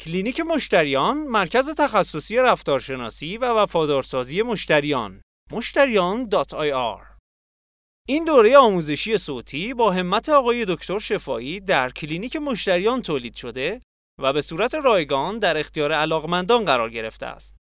کلینیک مشتریان مرکز تخصصی رفتارشناسی و وفادارسازی مشتریان مشتریان dot این دوره آموزشی صوتی با همت آقای دکتر شفایی در کلینیک مشتریان تولید شده و به صورت رایگان در اختیار علاقمندان قرار گرفته است.